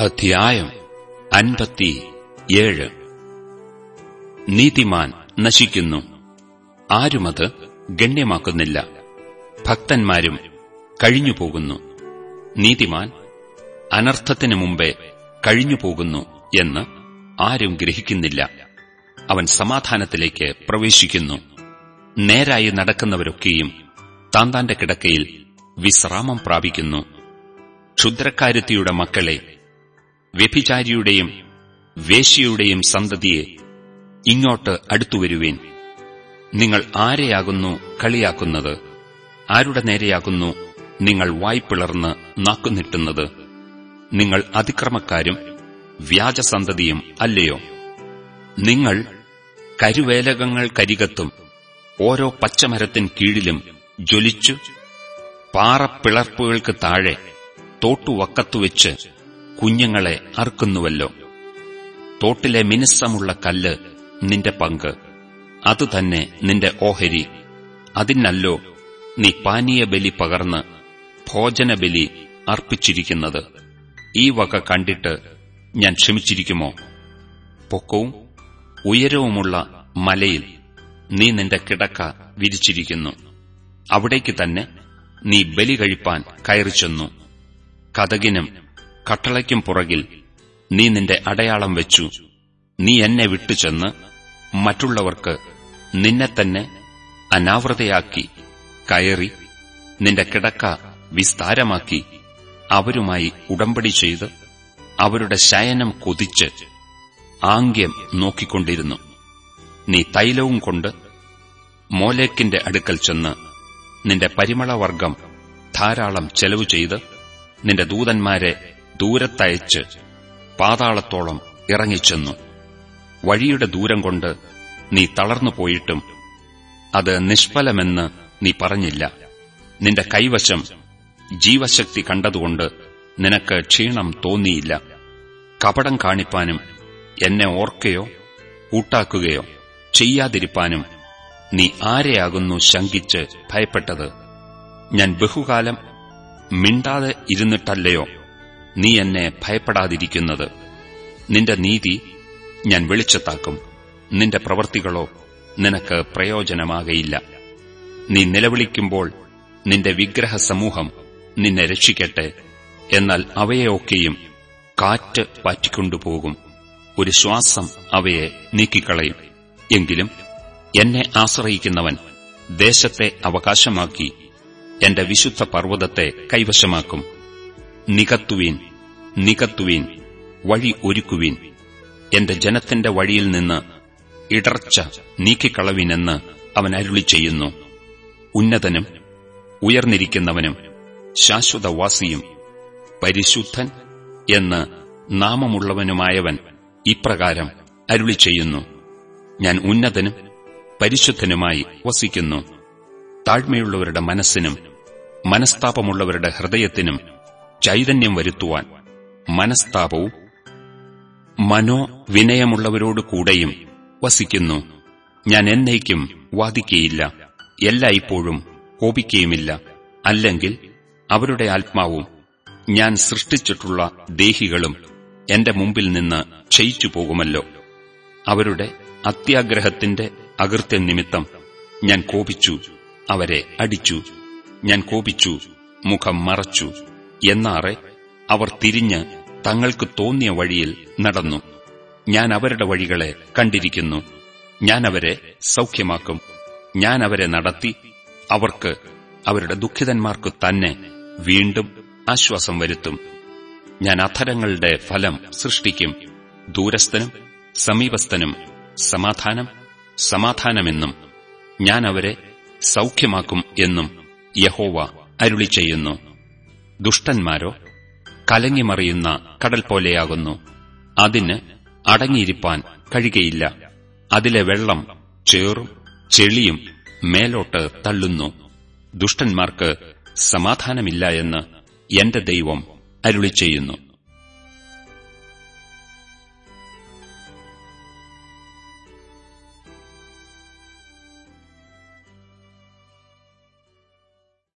അധ്യായം അൻപത്തി ഏഴ്. നീതിമാൻ നശിക്കുന്നു. ആരുമത് ഗണ്യമാക്കുന്നില്ല. ഭക്തന്മാരും കഴിഞ്ഞുപോകുന്നു. നീതിമാൻ അനർത്ഥത്തിനു മുമ്പേ കഴിഞ്ഞുപോകുന്നു എന്ന് ആരും ഗ്രഹിക്കുന്നില്ല. അവൻ സമാധാനത്തിലേക്ക് പ്രവേശിക്കുന്നു. നേരായി നടക്കുന്നവരൊക്കെയും താന്താന്റെ കിടക്കയിൽ വിശ്രാമം പ്രാപിക്കുന്നു. ക്ഷുദ്രക്കാരുത്തിയുടെ മക്കളെ വ്യഭിചാരിയുടെയും വേശ്യയുടെയും സന്തതിയെ ഇങ്ങോട്ട് അടുത്തുവരുവേൻ നിങ്ങൾ ആരെയാകുന്നു കളിയാക്കുന്നത്? ആരുടെ നേരെയാകുന്നു നിങ്ങൾ വായ്പിളർന്ന് നാക്കുനിട്ടുന്നത്? നിങ്ങൾ അതിക്രമക്കാരും വ്യാജസന്തതിയും അല്ലയോ? നിങ്ങൾ കരുവേലകങ്ങൾ കരികത്തും ഓരോ പച്ചമരത്തിൻ കീഴിലും ജ്വലിച്ചു പാറപ്പിളർപ്പുകൾക്ക് താഴെ തോട്ടുവക്കത്തുവെച്ച് കുഞ്ഞുങ്ങളെ അറുക്കുന്നുവല്ലോ. തോട്ടിലെ മിനുസമുള്ള കല്ല് നിന്റെ പങ്ക്. അതുതന്നെ നിന്റെ ഓഹരി. അതിനല്ലോ നീ പാനീയബലി പകർന്ന് ഭോജനബലി അർപ്പിച്ചിരിക്കുന്നത്. ഈ വക കണ്ടിട്ട് ഞാൻ ക്ഷമിച്ചിരിക്കുമോ? പൊക്കവും ഉയരവുമുള്ള മലയിൽ നീ നിന്റെ കിടക്ക വിരിച്ചിരിക്കുന്നു. അവിടേക്ക് തന്നെ നീ ബലി കഴിപ്പാൻ കയറിച്ചെന്നു. കഥകിനും കട്ടളയ്ക്കും പുറകിൽ നീ നിന്റെ അടയാളം വെച്ചു. നീ എന്നെ വിട്ടുചെന്ന് മറ്റുള്ളവർക്ക് നിന്നെ തന്നെ അനാവൃതയാക്കി കയറി നിന്റെ കിടക്ക വിസ്താരമാക്കി അവരുമായി ഉടമ്പടി ചെയ്ത് അവരുടെ ശയനം കൊതിച്ച് ആംഗ്യം നോക്കിക്കൊണ്ടിരുന്നു. നീ തൈലവും കൊണ്ട് മോലേക്കിന്റെ അടുക്കൽ ചെന്ന് നിന്റെ പരിമളവർഗം ധാരാളം ചെലവ് ചെയ്ത് നിന്റെ ദൂതന്മാരെ ദൂരത്തയച്ച് പാതാളത്തോളം ഇറങ്ങിച്ചെന്നു. വഴിയുടെ ദൂരം കൊണ്ട് നീ തളർന്നു പോയിട്ടും അത് നിഷ്ഫലമെന്ന് നീ പറഞ്ഞില്ല. നിന്റെ കൈവശം ജീവശക്തി കണ്ടതുകൊണ്ട് നിനക്ക് ക്ഷീണം തോന്നിയില്ല. കപടം കാണിപ്പാനും എന്നെ ഓർക്കയോ കൂട്ടാക്കുകയോ ചെയ്യാതിരിപ്പാനും നീ ആരെയാകുന്നു ശങ്കിച്ച് ഭയപ്പെട്ടത്? ഞാൻ ബഹുകാലം മിണ്ടാതെ ഇരുന്നിട്ടല്ലയോ? നീ എന്നെ ഭയപ്പെടാതിരിക്കുന്നത്. നിന്റെ നീതി ഞാൻ വെളിച്ചത്താക്കും. നിന്റെ പ്രവൃത്തികളോ നിനക്ക് പ്രയോജനമാകയില്ല. നീ നിലവിളിക്കുമ്പോൾ നിന്റെ വിഗ്രഹ സമൂഹം നിന്നെ രക്ഷിക്കട്ടെ. എന്നാൽ അവയെയൊക്കെയും കാറ്റ് പാറ്റിക്കൊണ്ടുപോകും ഒരു ശ്വാസം അവയെ നീക്കിക്കളയും. എങ്കിലും എന്നെ ആശ്രയിക്കുന്നവൻ ദേശത്തെ അവകാശമാക്കി എന്റെ വിശുദ്ധ പർവതത്തെ കൈവശമാക്കും. നികത്തുവീൻ നികത്തുവീൻ വഴി ഒരുക്കുവീൻ. എന്റെ ജനത്തിന്റെ വഴിയിൽ നിന്ന് ഇടർച്ച നീക്കിക്കളവിനെന്ന് അവൻ അരുളി ചെയ്യുന്നു ഉന്നതനും ഉയർന്നിരിക്കുന്നവനും ശാശ്വതവാസിയും പരിശുദ്ധൻ എന്ന് നാമമുള്ളവനുമായവൻ ഇപ്രകാരം അരുളി ചെയ്യുന്നു ഞാൻ ഉന്നതനും പരിശുദ്ധനുമായി വസിക്കുന്നു. താഴ്മയുള്ളവരുടെ മനസ്സിനും മനസ്താപമുള്ളവരുടെ ഹൃദയത്തിനും ചൈതന്യം വരുത്തുവാൻ മനസ്താപവും മനോവിനയമുള്ളവരോടു കൂടെയും വസിക്കുന്നു. ഞാൻ എന്നേക്കും വാദിക്കയില്ല എല്ലായ്പ്പോഴും കോപിക്കുകയുമില്ല അല്ലെങ്കിൽ അവരുടെ ആത്മാവും ഞാൻ സൃഷ്ടിച്ചിട്ടുള്ള ദേഹികളും എന്റെ മുമ്പിൽ നിന്ന് ക്ഷയിച്ചു പോകുമല്ലോ. അവരുടെ അത്യാഗ്രഹത്തിന്റെ അകൃത്യം നിമിത്തം ഞാൻ കോപിച്ചു അവരെ അടിച്ചു. ഞാൻ കോപിച്ചു മുഖം മറച്ചു. എന്നാറെ അവർ തിരിഞ്ഞ് തങ്ങൾക്ക് തോന്നിയ വഴിയിൽ നടന്നു. ഞാൻ അവരുടെ വഴികളെ കണ്ടിരിക്കുന്നു. ഞാൻ അവരെ സൗഖ്യമാക്കും. ഞാൻ അവരെ നടത്തി അവർക്ക് അവരുടെ ദുഃഖിതന്മാർക്കു തന്നെ വീണ്ടും ആശ്വാസം വരുത്തും. ഞാൻ അധരങ്ങളുടെ ഫലം സൃഷ്ടിക്കും. ദൂരസ്ഥനും സമീപസ്ഥനും സമാധാനം സമാധാനമെന്നും ഞാൻ അവരെ സൗഖ്യമാക്കും എന്നും യഹോവ അരുളി ചെയ്യുന്നു ദുഷ്ടന്മാരോ? കലങ്ങിമറിയുന്ന കടൽ പോലെയാകുന്നു. അതിന് അടങ്ങിയിരിപ്പാൻ കഴിയുകയില്ല. അതിലെ വെള്ളം ചേറും ചെളിയും മേലോട്ട് തള്ളുന്നു. ദുഷ്ടന്മാർക്ക് സമാധാനമില്ല എന്ന് എന്റെ ദൈവം അരുളി ചെയ്യുന്നു